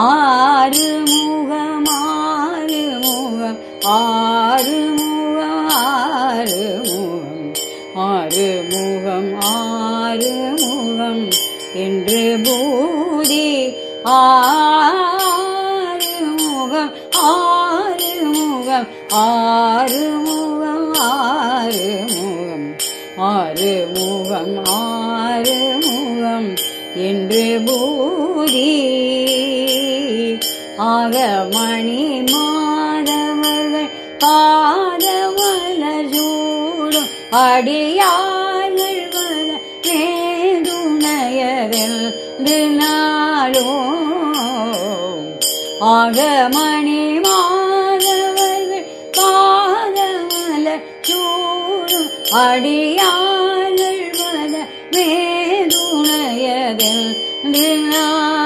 ஆறு முகம் ஆறு முகம் ஆறு முகம் ஆறு முகம். ஆறு முகம் ஆறு முகம் என்று பூதி ஆறு முகம் ஆறு முகம் ஆறு முகம் ஆறு முகம். ஆறு முகம் ஆறு முகம் என்று பூதி. ஆக மணி மாதவர்கள் பாதமலர் சூடும் அடியார்கள் வர மேதுணையதென்று நாளோ ஆக மணி மாதவர்கள் பாதமலர் சூடும் அடியார்கள் வர மேதுணையதென்று நாள்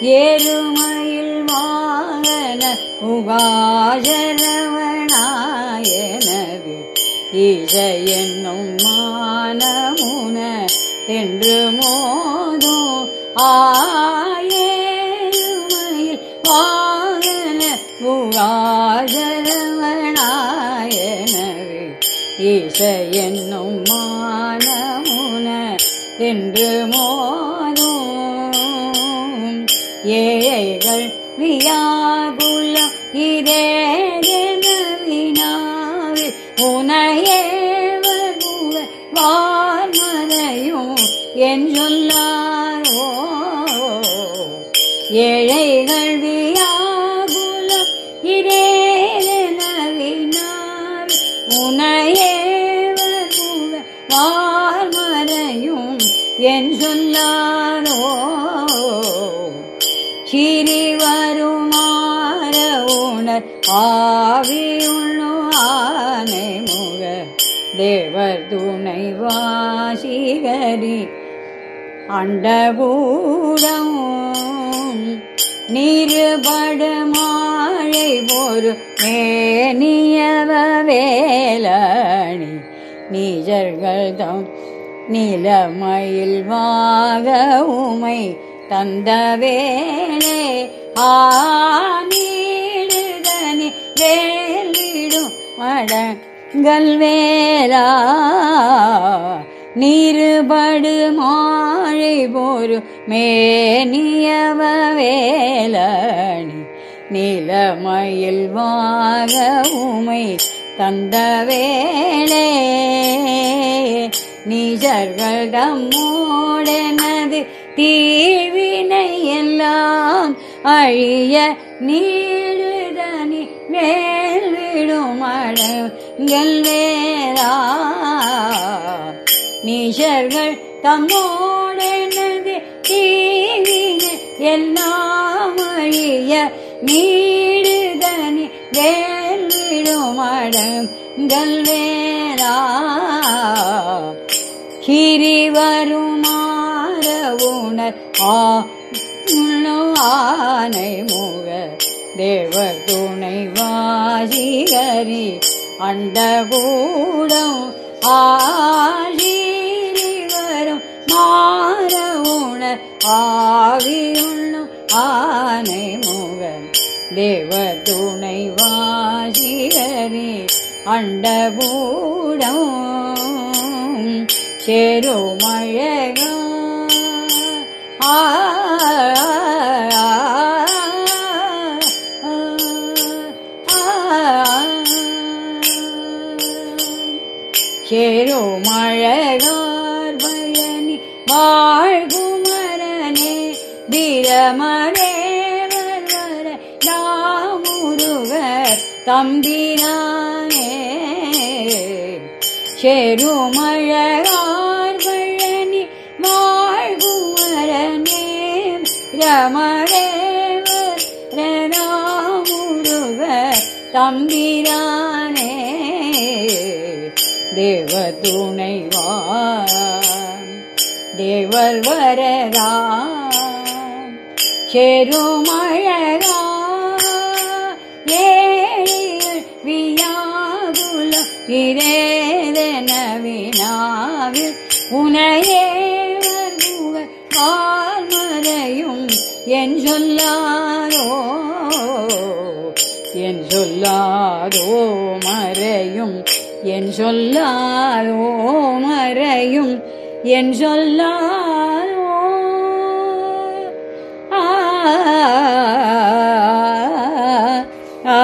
ஏழுமையில் வாகன உகாஜரவனாயனது ஈச என்னும் மானமுன என்று மோதும் ஆயருமையில் வாகன உகாஜரவனாயனது ஈச என்னும் மானமுன என்று மோதும் ஏழைகள் வியாகுலம் இதேவினாவில் உனையேவர் வார்மறையும் என் சொல்லாரோ ஏழைகள் வியாகுலம் இதேவினாவில் உனையேவர் வார்மறையும் என் சொல்லாரோ ஆவி ஆவியுள்ளோ ஆனை முக தேவர் துணை வாசிகரி. அண்டபூடம் நீருபடு மாழை ஒரு மேனியவ வேலணி. நீஜர்கள் தம் நிலமயில் வாக உமை தந்த வேளே ஆனீடுதனி வேலிடும் வேலா நீருபடு மாழை போரு மேனியவ வேலணி. நிலமயில் வாக உமை தந்த வேளே. நீஜர்கள் தம்மோடனது தீவினை எல்லாம் அழிய நீடுதனி வே விடும் வேறா. நீஷர்கள் தம்மோடனது தீவினை எல்லாம் அழிய நீடுதனி வேல் அடங்கள் வேறா. கிரி வருமாற உணர் ஆனை முக தேவர் துணை வாசிகரி அண்டகூடம் ஆழீரி வரும் மாற உணர் ஆவியுண்ணும் ஆனை முகன். தேவர் துணை வாசிகரி ஆ சேரோ மழலார் பயனி வாழ்குமரனே பிரமதேவர் வர யாமுருகர் தம்பிரானே. சேரு மழலார் பயனி வாழ்குமரனே பிரமதேவர் ராமுருகர் தம்பிரானே. தேவ துணைவா தேவர் வரதா செருமழகா ஏழியாகுல வியாகுல இரேதன வினாவில் உனையேவர் முக கால் என் சொல்லாரோ என் சொல்லாரோ மறையும் என் சொல்லால் ஓமறையும் என் சொல்லால் ஆ.